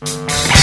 Música